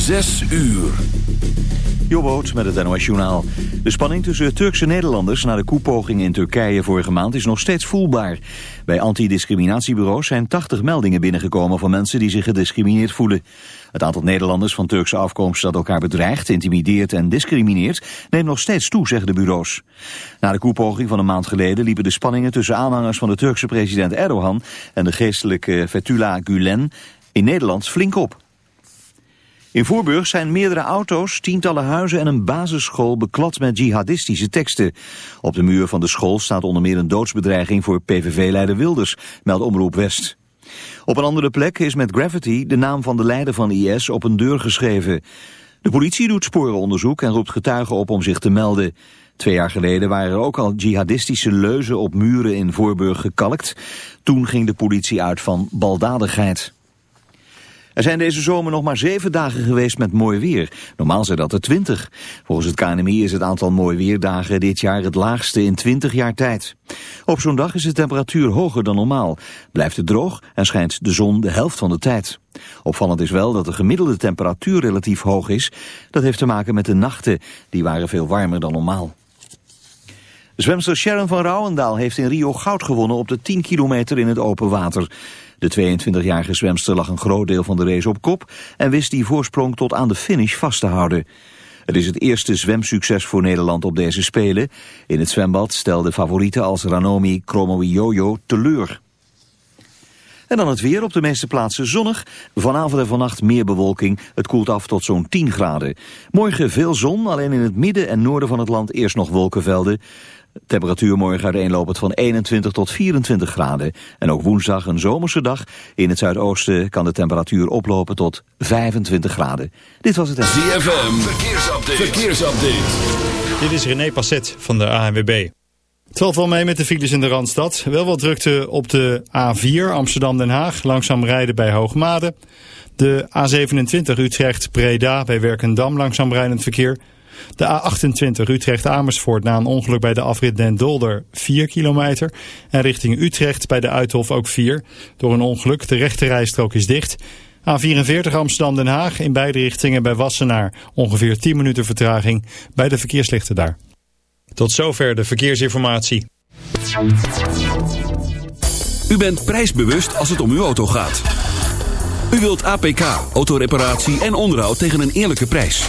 Zes uur. Jobboot met het NOS Journaal. De spanning tussen Turkse Nederlanders na de koepoging in Turkije vorige maand is nog steeds voelbaar. Bij antidiscriminatiebureaus zijn 80 meldingen binnengekomen van mensen die zich gediscrimineerd voelen. Het aantal Nederlanders van Turkse afkomst dat elkaar bedreigt, intimideert en discrimineert neemt nog steeds toe, zeggen de bureaus. Na de koepoging van een maand geleden liepen de spanningen tussen aanhangers van de Turkse president Erdogan en de geestelijke Fethullah Gulen in Nederland flink op. In Voorburg zijn meerdere auto's, tientallen huizen en een basisschool beklad met jihadistische teksten. Op de muur van de school staat onder meer een doodsbedreiging voor PVV-leider Wilders, meldt Omroep West. Op een andere plek is met graffiti de naam van de leider van IS op een deur geschreven. De politie doet sporenonderzoek en roept getuigen op om zich te melden. Twee jaar geleden waren er ook al jihadistische leuzen op muren in Voorburg gekalkt. Toen ging de politie uit van baldadigheid. Er zijn deze zomer nog maar zeven dagen geweest met mooi weer. Normaal zijn dat er twintig. Volgens het KNMI is het aantal mooi weerdagen dit jaar het laagste in twintig jaar tijd. Op zo'n dag is de temperatuur hoger dan normaal. Blijft het droog en schijnt de zon de helft van de tijd. Opvallend is wel dat de gemiddelde temperatuur relatief hoog is. Dat heeft te maken met de nachten. Die waren veel warmer dan normaal. Zwemster Sharon van Rouwendaal heeft in Rio goud gewonnen op de 10 kilometer in het open water. De 22-jarige zwemster lag een groot deel van de race op kop en wist die voorsprong tot aan de finish vast te houden. Het is het eerste zwemsucces voor Nederland op deze Spelen. In het zwembad stelden favorieten als Ranomi Kromowidjojo teleur. En dan het weer op de meeste plaatsen zonnig. Vanavond en vannacht meer bewolking. Het koelt af tot zo'n 10 graden. Morgen veel zon, alleen in het midden en noorden van het land eerst nog wolkenvelden. Temperatuur morgen uiteenlopend van 21 tot 24 graden. En ook woensdag een zomerse dag. In het zuidoosten kan de temperatuur oplopen tot 25 graden. Dit was het... ZFM, verkeersupdate. verkeersupdate. Dit is René Passet van de ANWB. Het valt wel mee met de files in de Randstad. Wel wat drukte op de A4 Amsterdam-Den Haag. Langzaam rijden bij Hoogmade. De A27 Utrecht-Breda bij Werkendam. Langzaam rijdend verkeer. De A28 Utrecht-Amersfoort na een ongeluk bij de afrit Den Dolder 4 kilometer. En richting Utrecht bij de Uithof ook 4. Door een ongeluk, de rechte rijstrook is dicht. A44 Amsterdam-Den Haag in beide richtingen bij Wassenaar. Ongeveer 10 minuten vertraging bij de verkeerslichten daar. Tot zover de verkeersinformatie. U bent prijsbewust als het om uw auto gaat. U wilt APK, autoreparatie en onderhoud tegen een eerlijke prijs.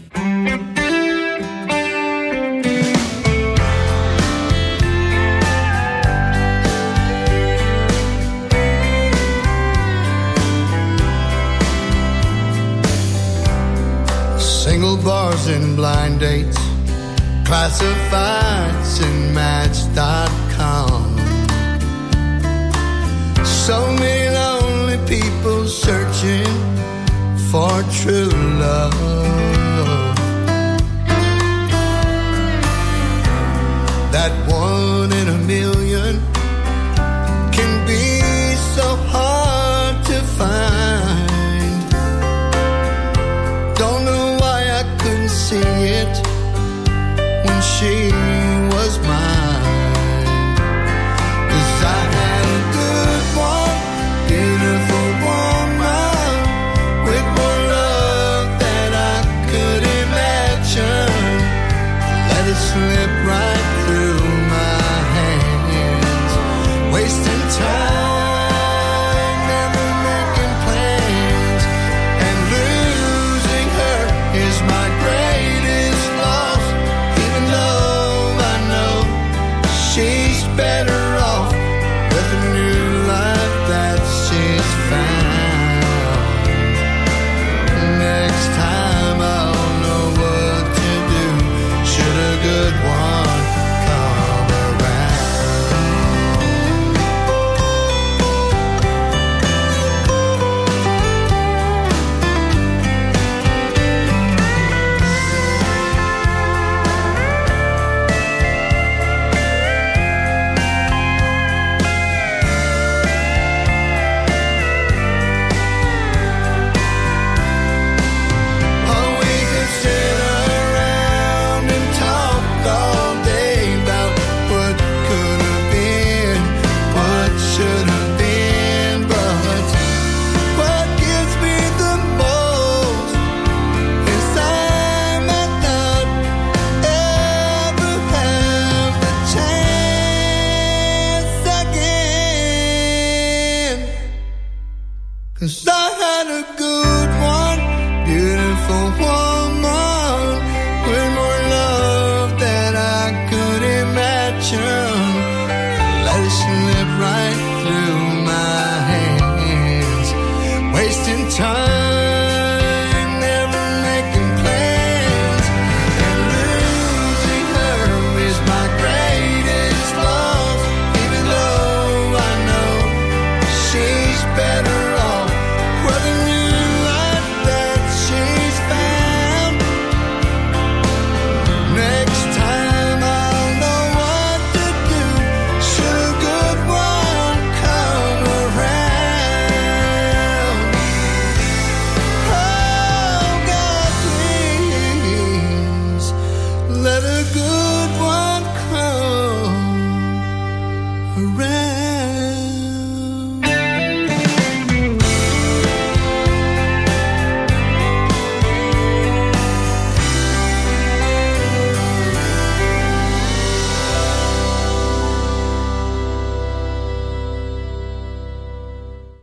Bars and blind dates, classifieds and match.com. So many lonely people searching for true love. That one in a million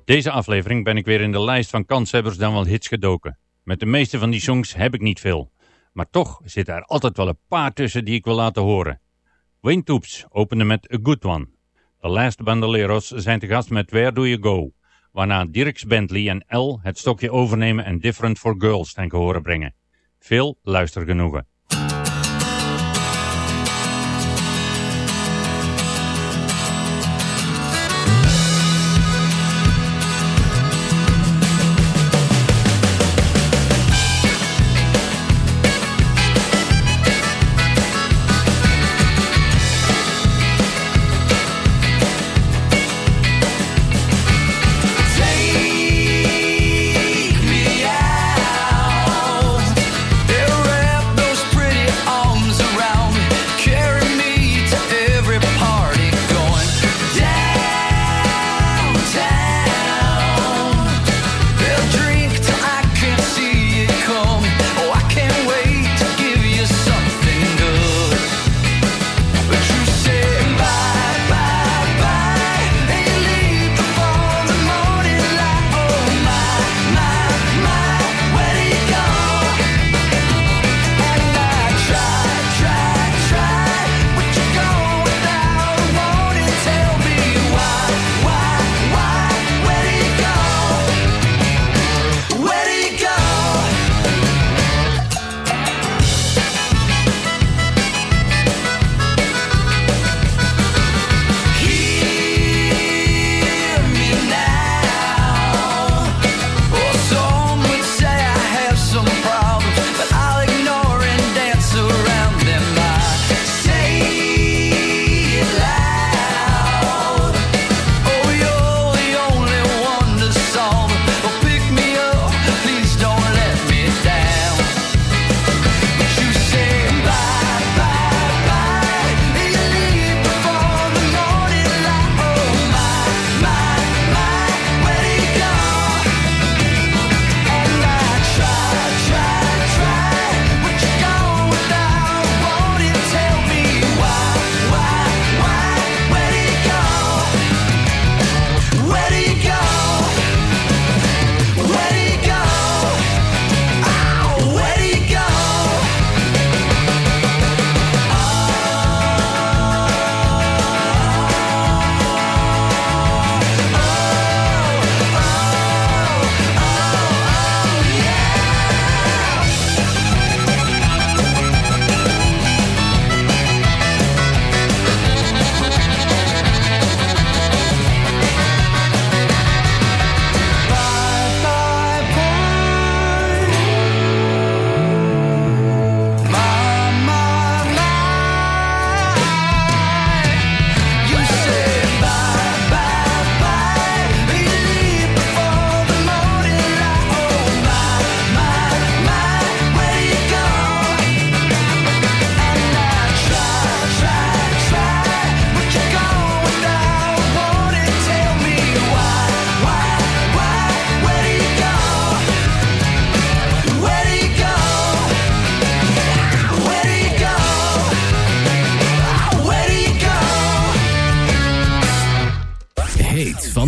Deze aflevering ben ik weer in de lijst van kanshebbers dan wel hits gedoken. Met de meeste van die songs heb ik niet veel. Maar toch zitten er altijd wel een paar tussen die ik wil laten horen. Wayne Toops opende met A Good One. The Last Bandoleros zijn te gast met Where Do You Go? Waarna Dirks Bentley en L het stokje overnemen en Different for Girls ten horen brengen. Veel luistergenoegen.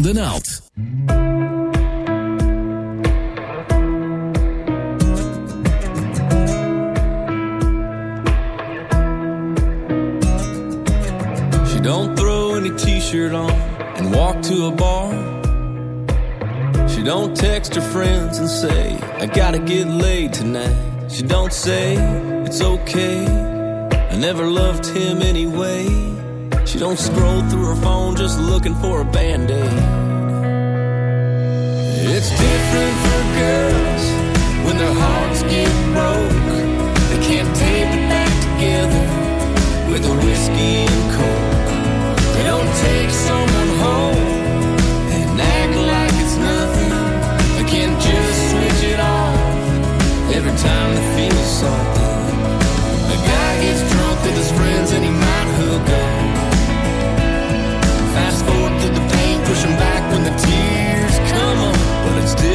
van de naald. She don't throw any t-shirt on and walk to a bar. She don't text her friends and say, I gotta get laid tonight. She don't say, it's okay, I never loved him anyway. She don't scroll through her phone just looking for a band-aid. It's different for girls when their hearts get broke. They can't tape it back together with a whiskey and coke. They don't take someone home and act like it's nothing. They can't just switch it off every time they feel something. A guy gets drunk with his friends and he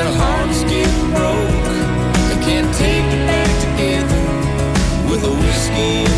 their hearts get broke. Can't take it back together with a whiskey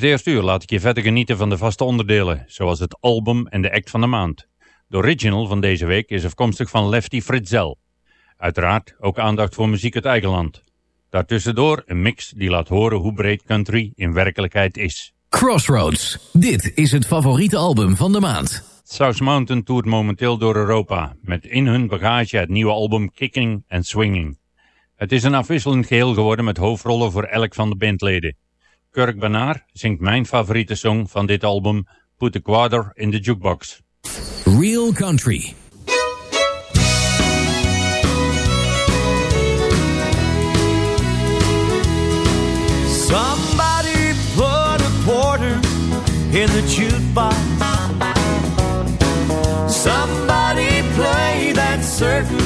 dit eerste uur laat ik je verder genieten van de vaste onderdelen, zoals het album en de act van de maand. De original van deze week is afkomstig van Lefty Fritzel. Uiteraard ook aandacht voor muziek uit eigen land. Daartussendoor een mix die laat horen hoe breed country in werkelijkheid is. Crossroads. Dit is het favoriete album van de maand. South Mountain toert momenteel door Europa, met in hun bagage het nieuwe album Kicking and Swinging. Het is een afwisselend geheel geworden met hoofdrollen voor elk van de bandleden. Kirk Banaar zingt mijn favoriete song van dit album, Put the Quarter in the Jukebox. Real Country. Somebody put a quarter in the jukebox. Somebody play that certain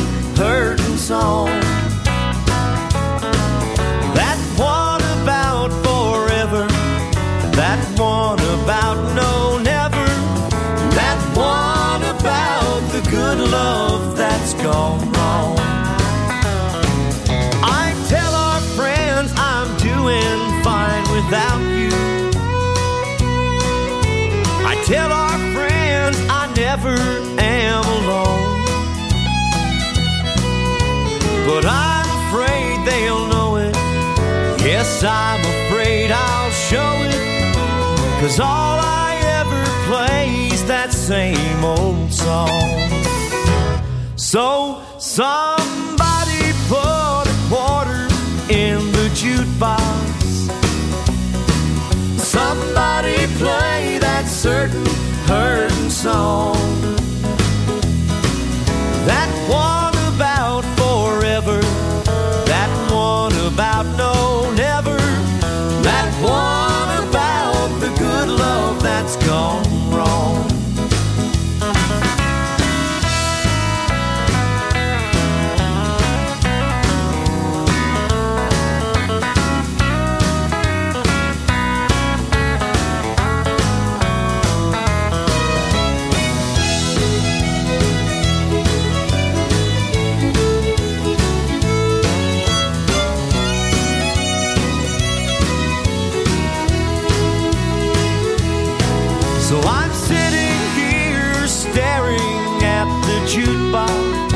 Cause all I ever play's that same old song. So somebody put a quarter in the jukebox. Somebody play that certain hurting song. That So I'm sitting here staring at the jukebox,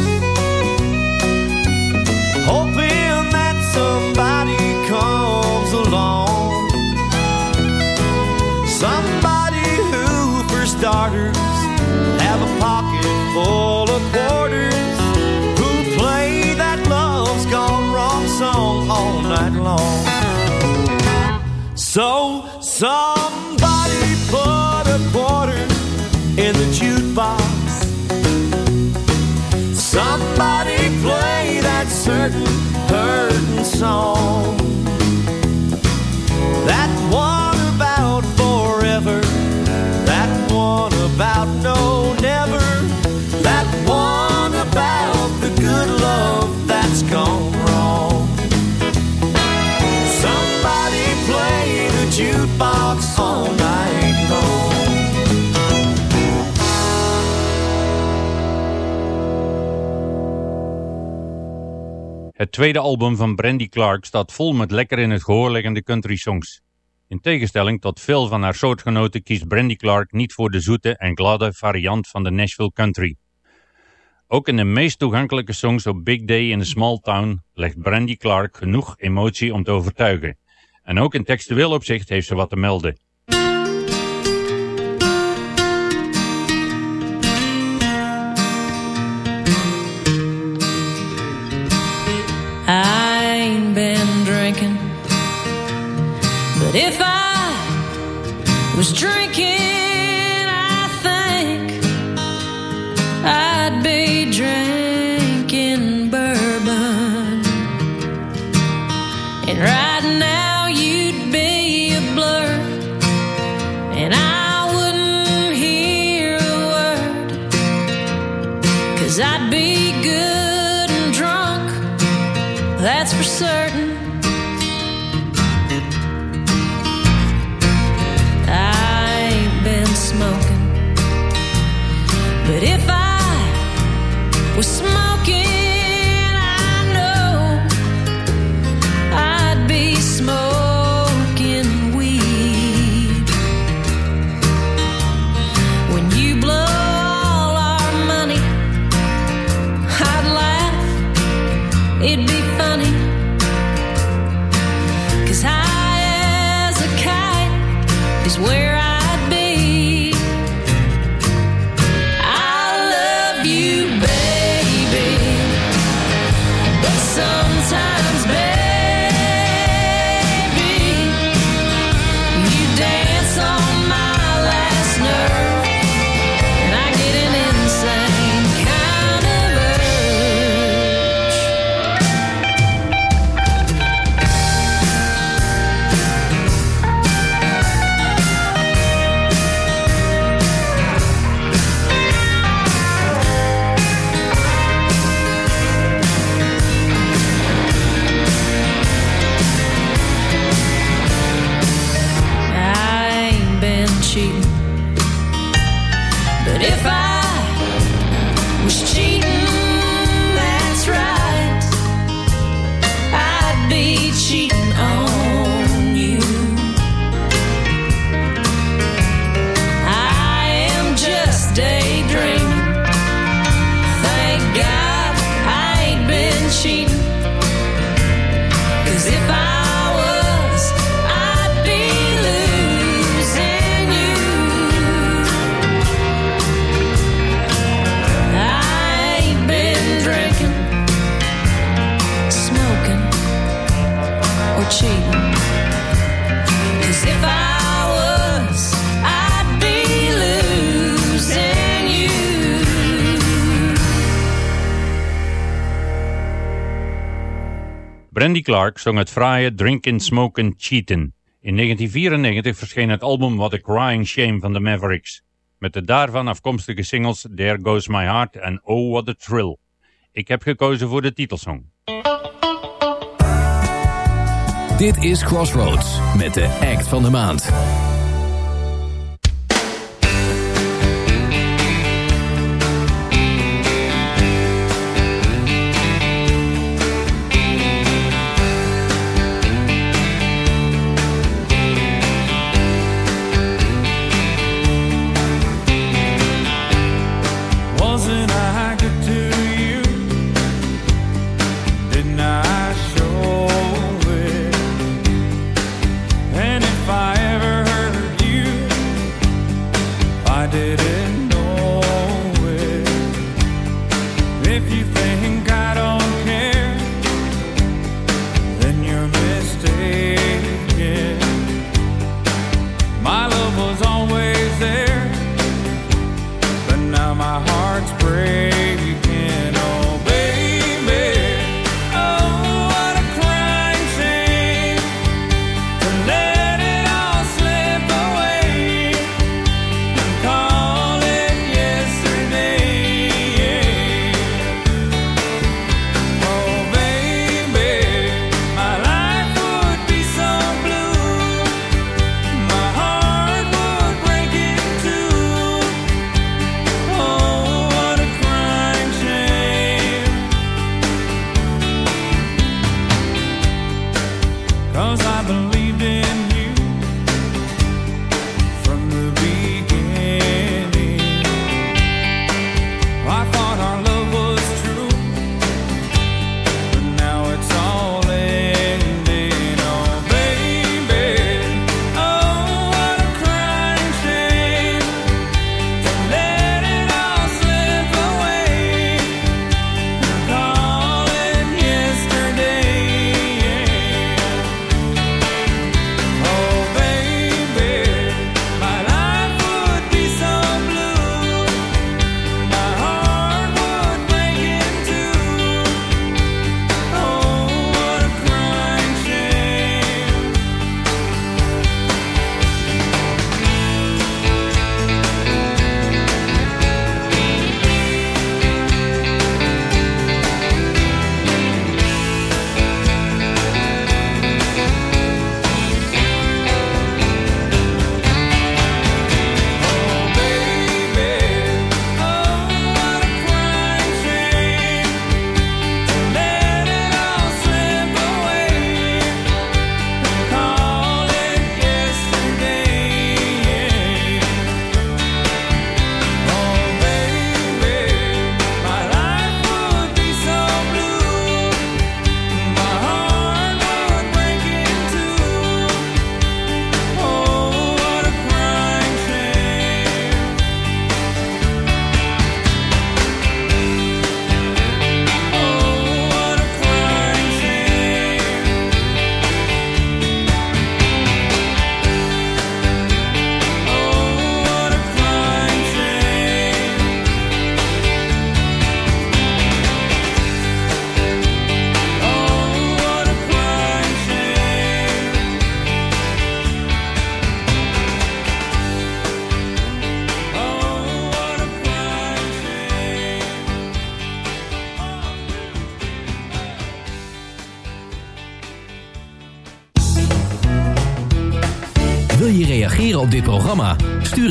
hoping that somebody comes along. Somebody who, for starters, have a pocket full of quarters, who play that love's gone wrong song all night long. So, so. Certain hurting song. That one about forever. That one about no never. That one about the good love that's gone Het tweede album van Brandy Clark staat vol met lekker in het gehoor liggende country songs. In tegenstelling tot veel van haar soortgenoten kiest Brandy Clark niet voor de zoete en gladde variant van de Nashville country. Ook in de meest toegankelijke songs op Big Day in a Small Town legt Brandy Clark genoeg emotie om te overtuigen. En ook in textueel opzicht heeft ze wat te melden. If I was drinking, Clark zong het fraaie Drinkin' Smokin' Cheatin'. In 1994 verscheen het album What a Crying Shame van de Mavericks. Met de daarvan afkomstige singles There Goes My Heart en Oh What a Thrill. Ik heb gekozen voor de titelsong. Dit is Crossroads met de act van de maand.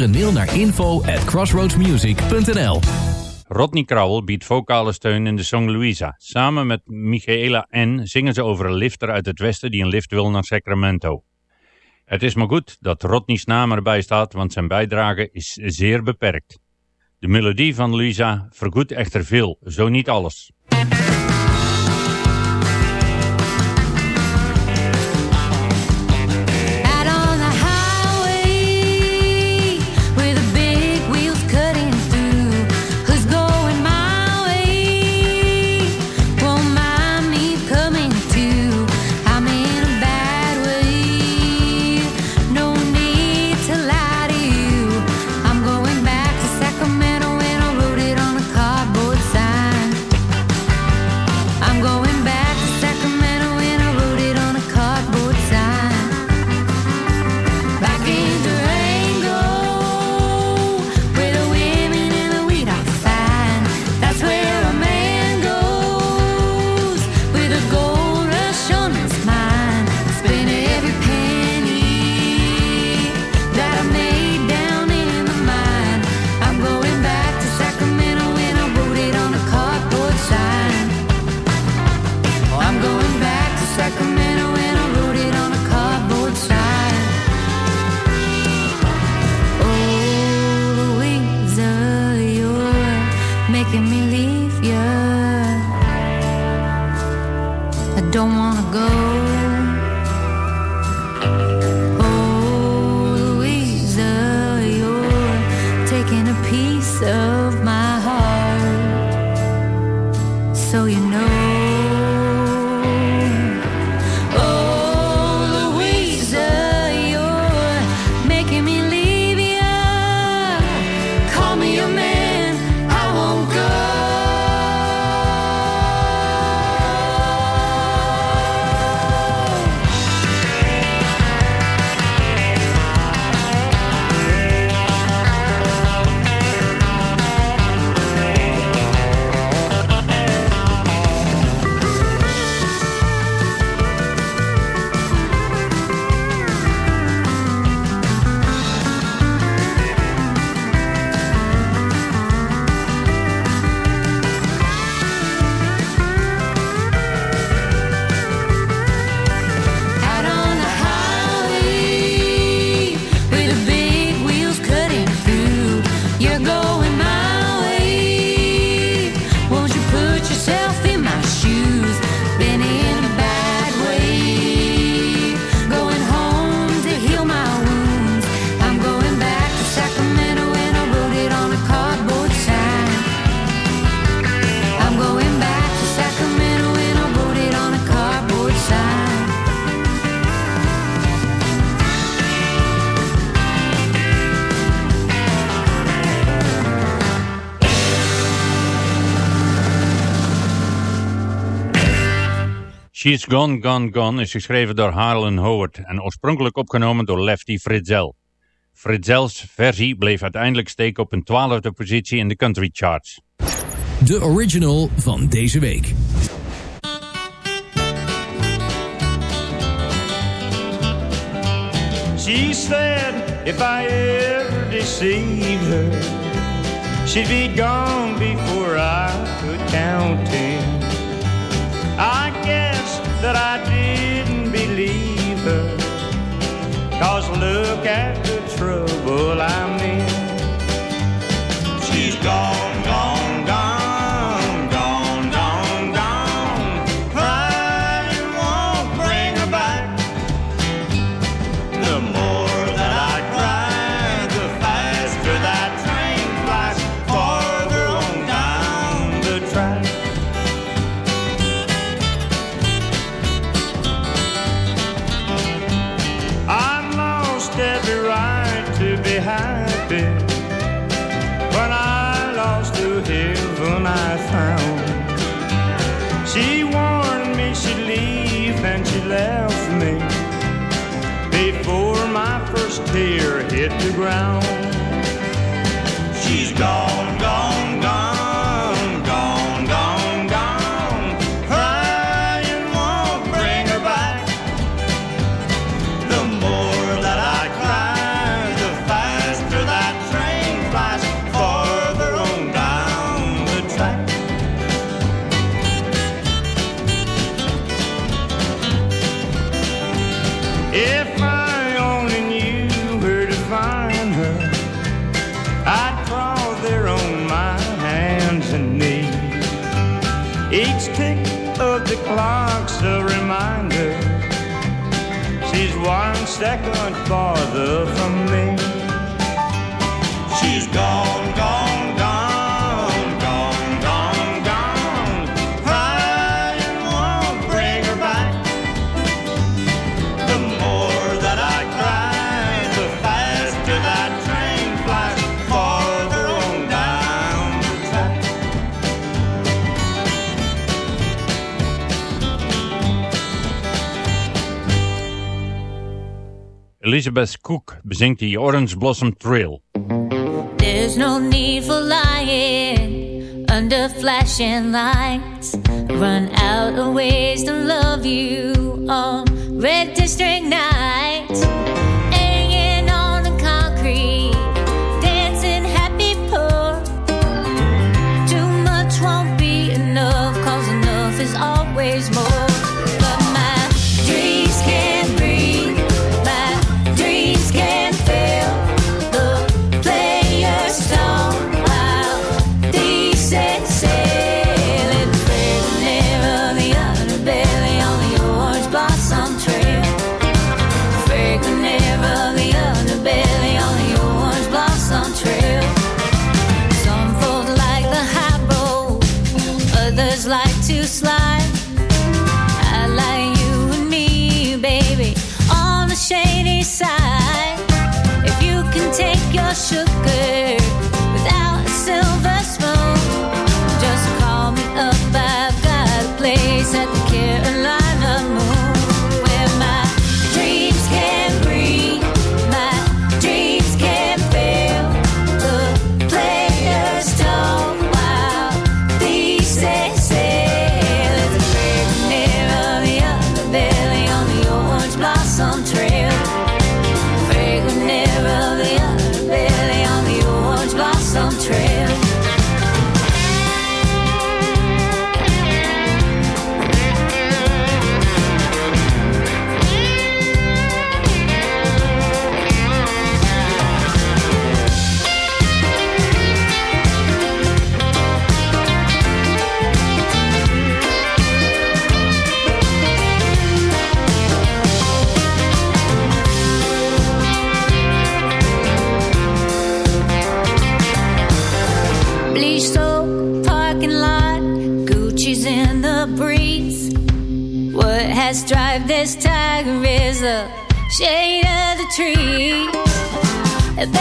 een naar info at crossroadsmusic.nl Rodney Crowell biedt vocale steun in de song Louisa. Samen met Michaela N. zingen ze over een lifter uit het westen die een lift wil naar Sacramento. Het is maar goed dat Rodney's naam erbij staat, want zijn bijdrage is zeer beperkt. De melodie van Louisa vergoedt echter veel, zo niet alles. She's Gone, Gone, Gone is geschreven door Harlan Howard en oorspronkelijk opgenomen door Lefty Fritzel. Fritzels versie bleef uiteindelijk steken op een twaalfde positie in de country charts. De original van deze week. She said if I ever deceive her She'd be gone before I could count him I that I didn't believe her. Cause look at the trouble I'm in. She's gone. leave and she left me before my first tear hit the ground. She's gone. second farther from me. Elizabeth Cook bezingt die Orange Blossom Trail. There's no need for lying under flashing lights. Run out of ways to love you on red string nights. Of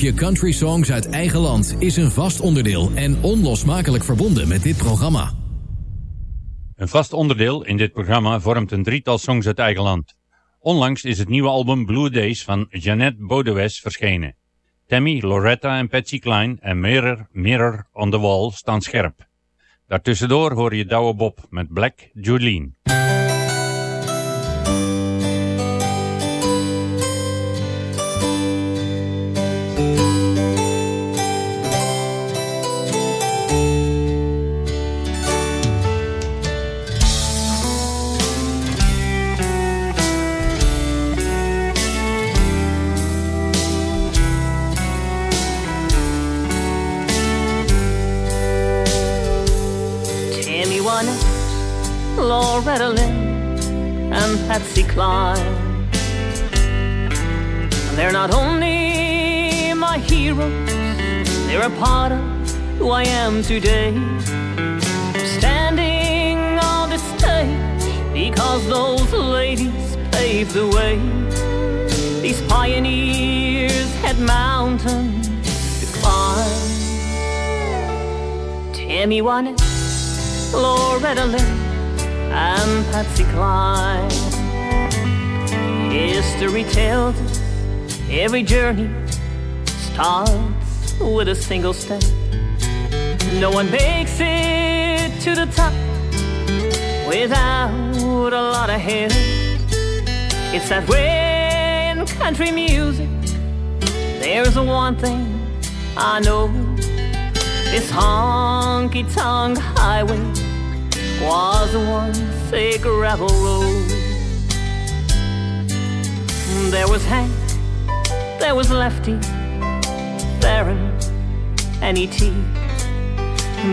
Blokje country songs uit eigen land is een vast onderdeel en onlosmakelijk verbonden met dit programma. Een vast onderdeel in dit programma vormt een drietal songs uit eigen land. Onlangs is het nieuwe album Blue Days van Jeannette Baudoues verschenen. Tammy, Loretta en Patsy Cline en Mirror, Mirror on the Wall staan scherp. Daartussendoor hoor je Douwe Bob met Black Jolene. Loretta Lynn, and Patsy Cline. They're not only my heroes, they're a part of who I am today. Standing on the stage because those ladies paved the way. These pioneers had mountains to climb. Tammy Wynette. Loretta Lynn and Patsy Cline. History tells us every journey starts with a single step. No one makes it to the top without a lot of help. It's that way in country music. There's one thing I know. This honky tonk highway was once a gravel road. There was Hank, there was Lefty, Theron, and E.T.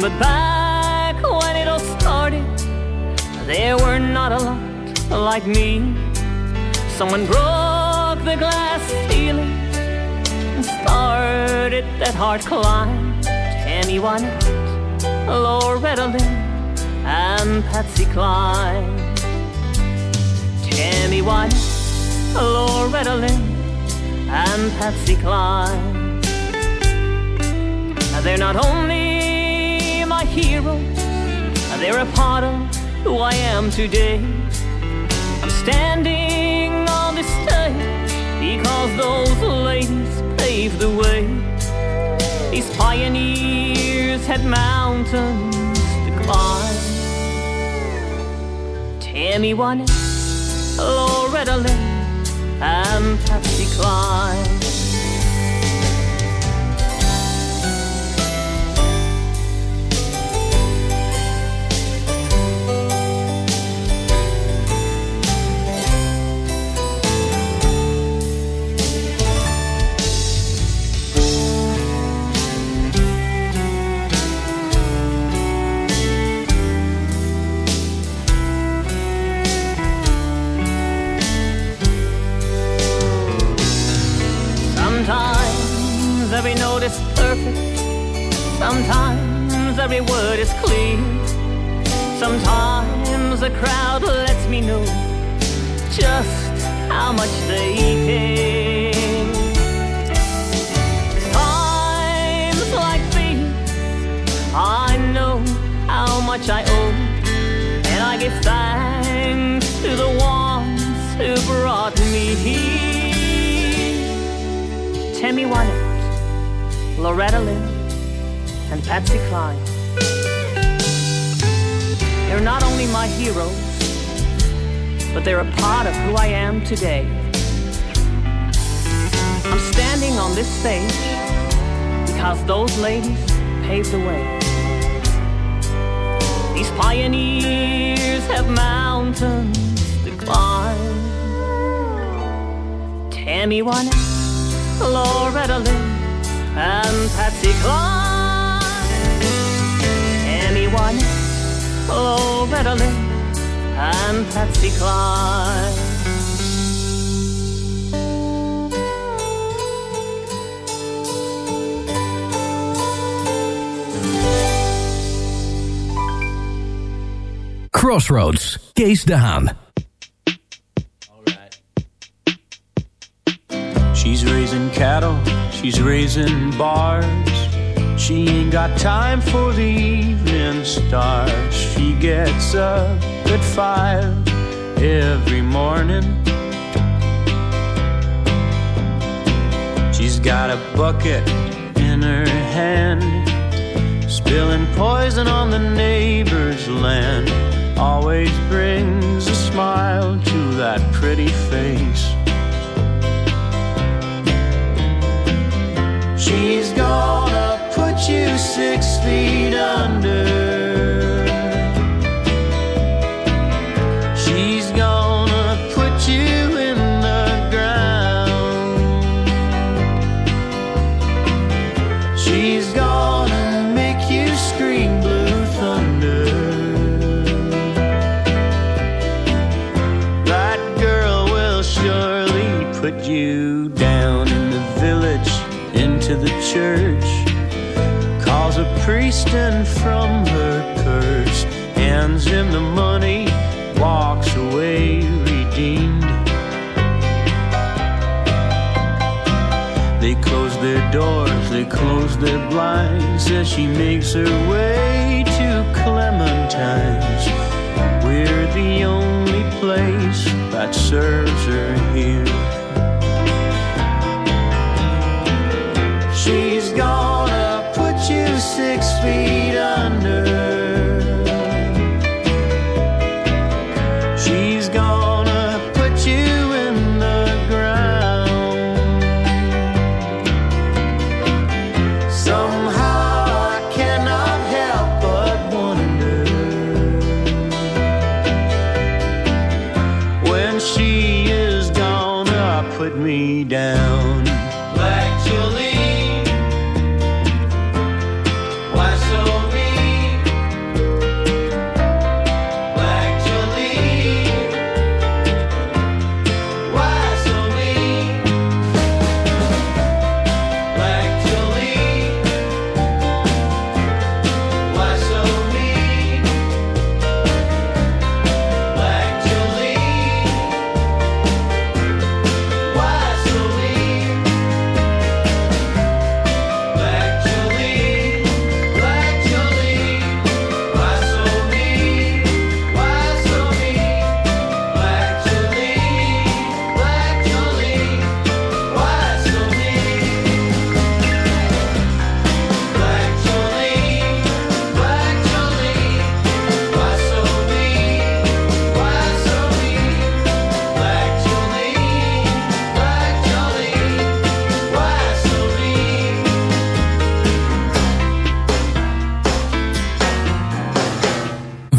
But back when it all started, there were not a lot like me. Someone broke the glass ceiling and started that hard climb. Wynette, Loretta Lynn, and Patsy Cline. Tammy Wynette, Loretta Lynn, and Patsy Cline. They're not only my heroes, they're a part of who I am today. I'm standing on this stage because those ladies paved the way. These pioneers had mountains to climb. Tammy Wynette, Loretta Lynn, and Patsy Cline. Sometimes every word is clear. Sometimes a crowd lets me know just how much they care. Times like these, I know how much I owe, and I give thanks to the ones who brought me here. Tammy Wynette, Loretta Lynn, Patsy Cline. They're not only my heroes, but they're a part of who I am today. I'm standing on this stage because those ladies paved the way. These pioneers have mountains to climb. Tammy Wynette, Loretta Lynn, and Patsy Cline. Tammy Wynette, oh, Loretta Lynn, and Patsy Cline. Crossroads, Kees de Haan. She's raising cattle, she's raising bars. She ain't got time for the evening stars. She gets up at five every morning. She's got a bucket in her hand, spilling poison on the neighbor's land. Always brings a smile to that pretty face. She's gonna put you six feet under. She's gonna put you in the ground. She's gonna make you scream blue thunder. That girl will surely put you down in the village into the church. A priest and from her purse, hands him the money, walks away redeemed. They close their doors, they close their blinds as she makes her way to Clementine's. We're the only place that serves her here. She's six feet under.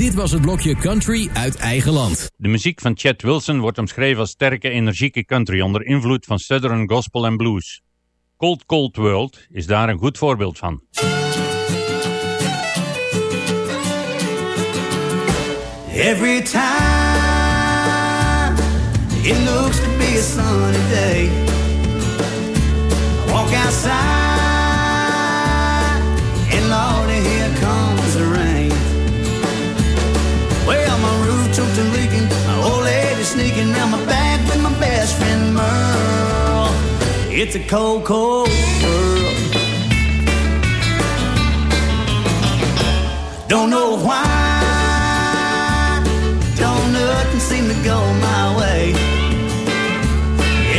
Dit was het blokje country uit eigen land. De muziek van Chet Wilson wordt omschreven als sterke, energieke country onder invloed van Southern Gospel en Blues. Cold Cold World is daar een goed voorbeeld van. Every time it looks be a sunny day I walk It's a cold, cold world. Don't know why. Don't nothing seem to go my way.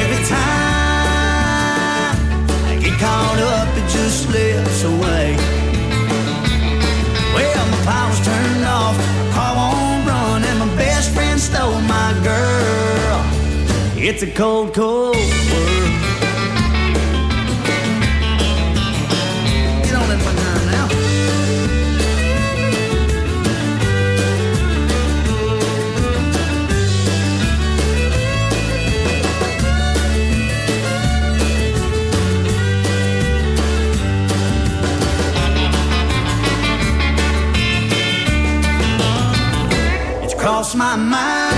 Every time I get caught up, it just slips away. Well, my power's turned off, my car won't run, and my best friend stole my girl. It's a cold, cold world. lost my mind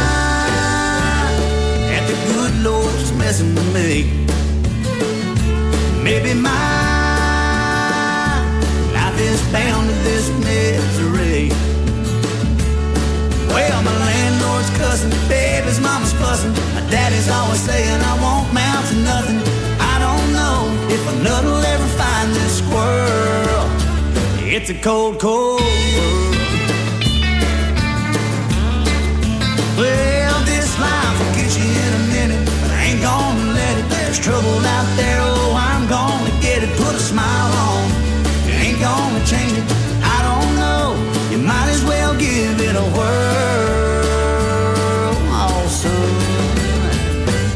at the good Lord's messing with me. Maybe my life is bound to this misery. Well, my landlord's cussing, baby's mama's fussing, my daddy's always saying I won't mount to nothing. I don't know if another'll ever find this squirrel. It's a cold, cold world.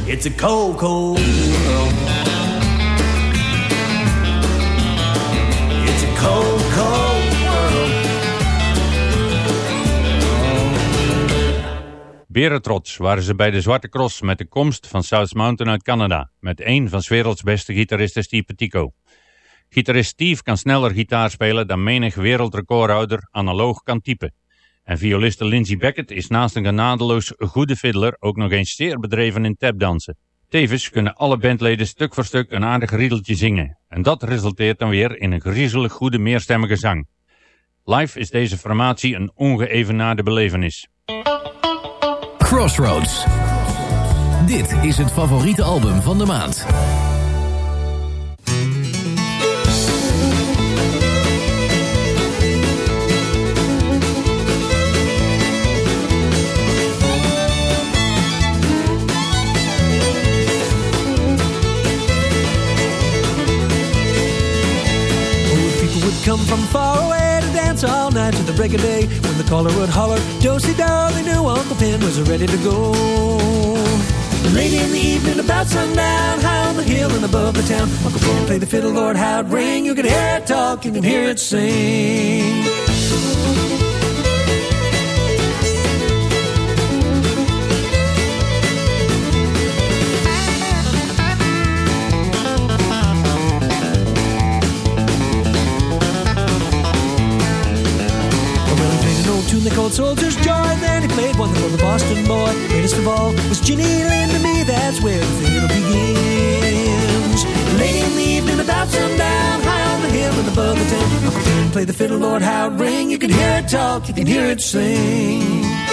It's a cold, cold world. It's a cold, cold world. Waren ze bij de Zwarte Cross met de komst van South Mountain uit Canada, met één van 's werelds beste gitaristen Steve Petico. Gitarist Steve kan sneller gitaar spelen dan menig wereldrecordhouder analoog kan typen. En violiste Lindsey Beckett is naast een genadeloos goede fiddler ook nog eens zeer bedreven in tapdansen. Tevens kunnen alle bandleden stuk voor stuk een aardig riedeltje zingen. En dat resulteert dan weer in een griezelig goede meerstemmige zang. Live is deze formatie een ongeëvenaarde belevenis. Crossroads. Dit is het favoriete album van de maand. Come from far away to dance all night to the break of day. When the caller would holler, Josie Doe, they knew Uncle Pen was ready to go. Late in the evening, about sundown, high on the hill and above the town, Uncle Pen played the fiddle, Lord, how it rang. You could hear it talk, you can hear it sing. Was Ginny Lynn to me. That's where the fiddle begins. Late in the evening, about sundown, high on the hill and above the town. Uncle Pen played the fiddle, Lord, how it ring. You can hear it talk, you can hear it sing.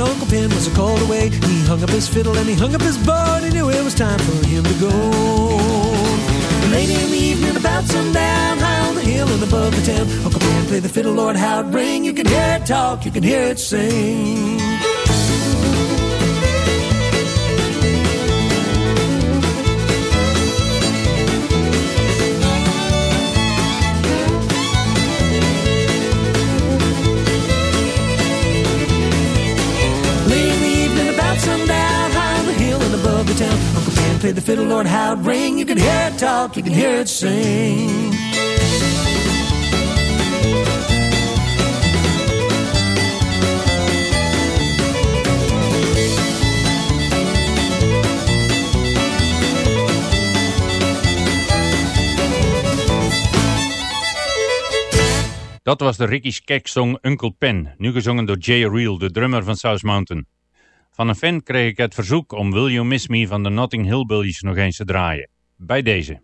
Uncle Pen was a called away. He hung up his fiddle and he hung up his bow he knew it was time for him to go. Late in the evening, about sundown, high on the hill and above the town, Uncle Pen played the fiddle, Lord, how it ring. You can hear it talk, you can hear it sing. Played the fiddle, Lord, how it ring. You can hear it talk, you can hear it sing. Dat was de Ricky Skek song Uncle Pen, nu gezongen door Jay Reel, de drummer van South Mountain. Van een fan kreeg ik het verzoek om Will You Miss Me van de Notting Hillbillies nog eens te draaien. Bij deze.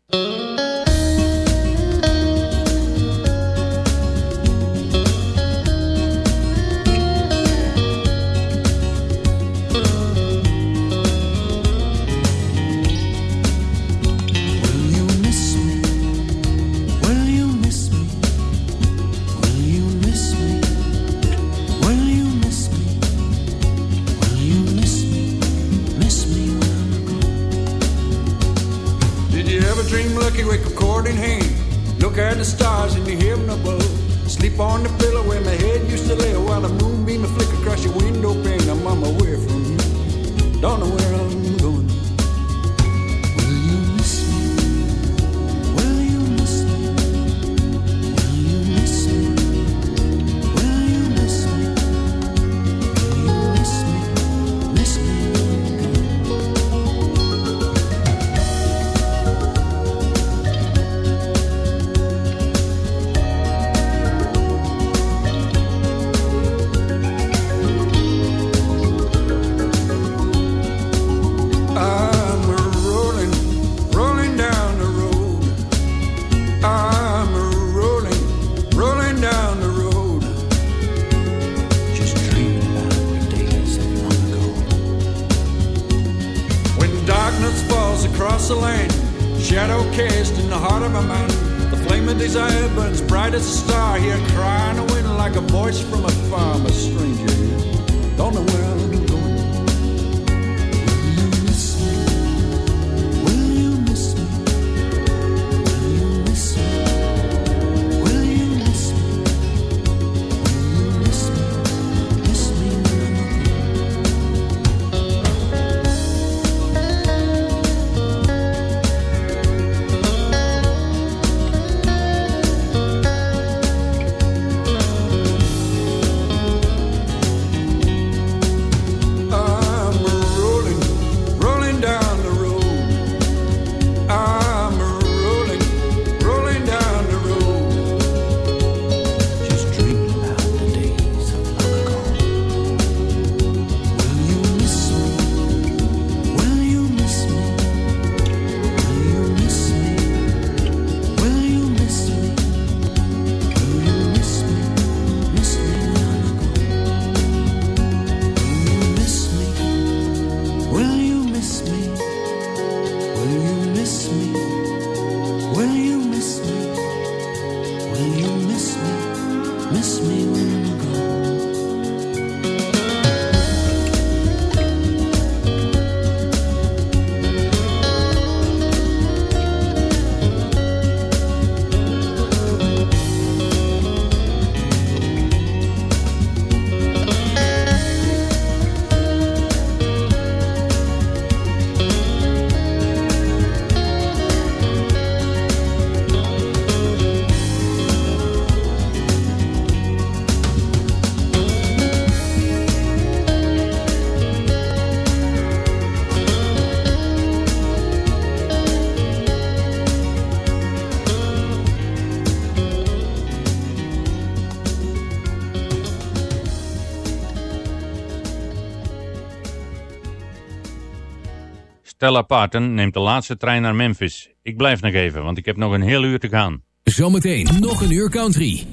Stella Parton neemt de laatste trein naar Memphis. Ik blijf nog even, want ik heb nog een heel uur te gaan. Zometeen nog een uur country.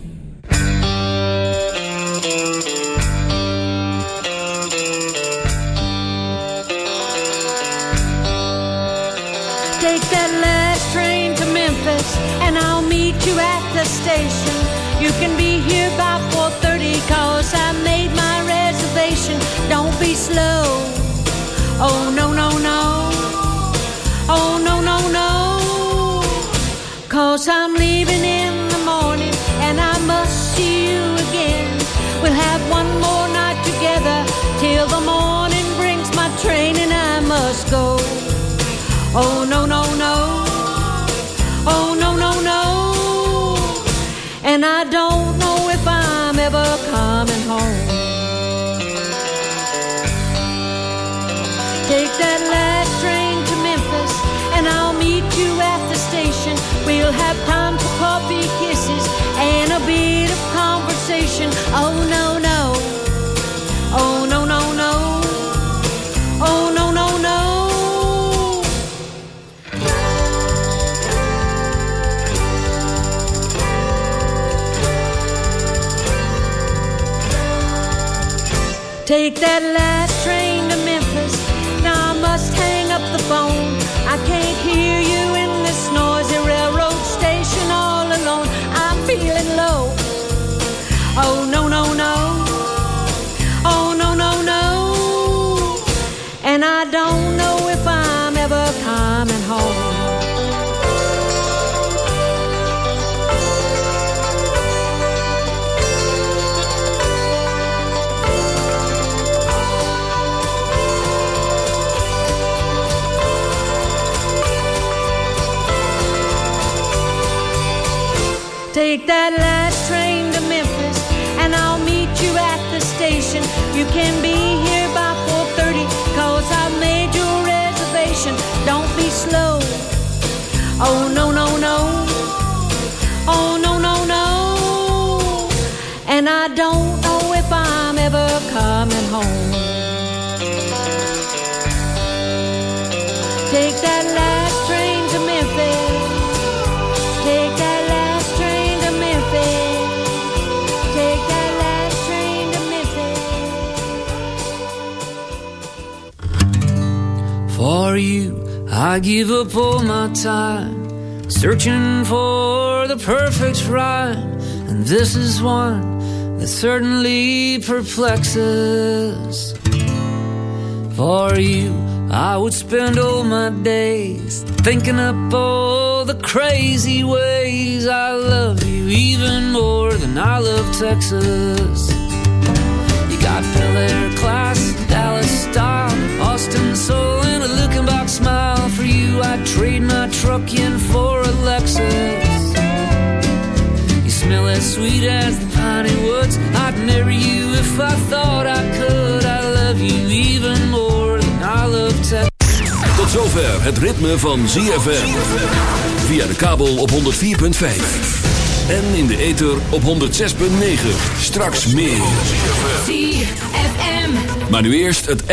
Take that last train to Memphis and I'll meet you at the station. You can be here by 4.30 cause I made my reservation. Don't be slow. Oh, no, no, no. Cause I'm leaving in the morning and I must see you again. We'll have one more night together till the morning brings my train and I must go. Oh no, no, no. Oh no, no, no. And I don't take that last I give up all my time searching for the perfect rhyme, and this is one that certainly perplexes. For you, I would spend all my days thinking up all the crazy ways I love you even more than I love Texas. You got Bel Air class, Dallas style, Austin soul, a looking box smile. For you, I'd trade my truck in for a Lexus. You smell as sweet as the piney woods. I'd marry you if I thought I could. I love you even more than I love Texas. Tot zover het ritme van ZFM. Via de kabel op 104.5. En in de ether op 106.9. Straks meer. ZFM. Maar nu eerst het